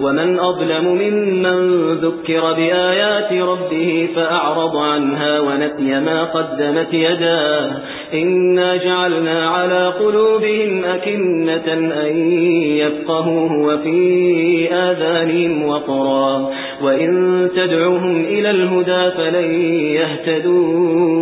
ومن أظلم ممن ذكر بآيات ربه فأعرض عنها ونسي ما قدمت يداه. إنا جعلنا على قلوبهم أكنة أن يفقهوه وفي آذانهم وقرا. وإن تدعوهم إلى الهدى فلن يهتدوا.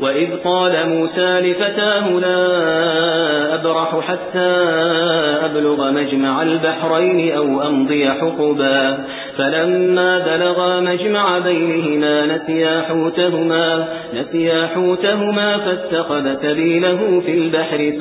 وإذ قال موسى لفتاه لا أبرح حتى أبلغ مجمع البحرين أو أمضي حقبا. فلما بلغا مجمع بينهما نسيا حوتهما, نسيا حوتهما فاتخذ سبيله في البحر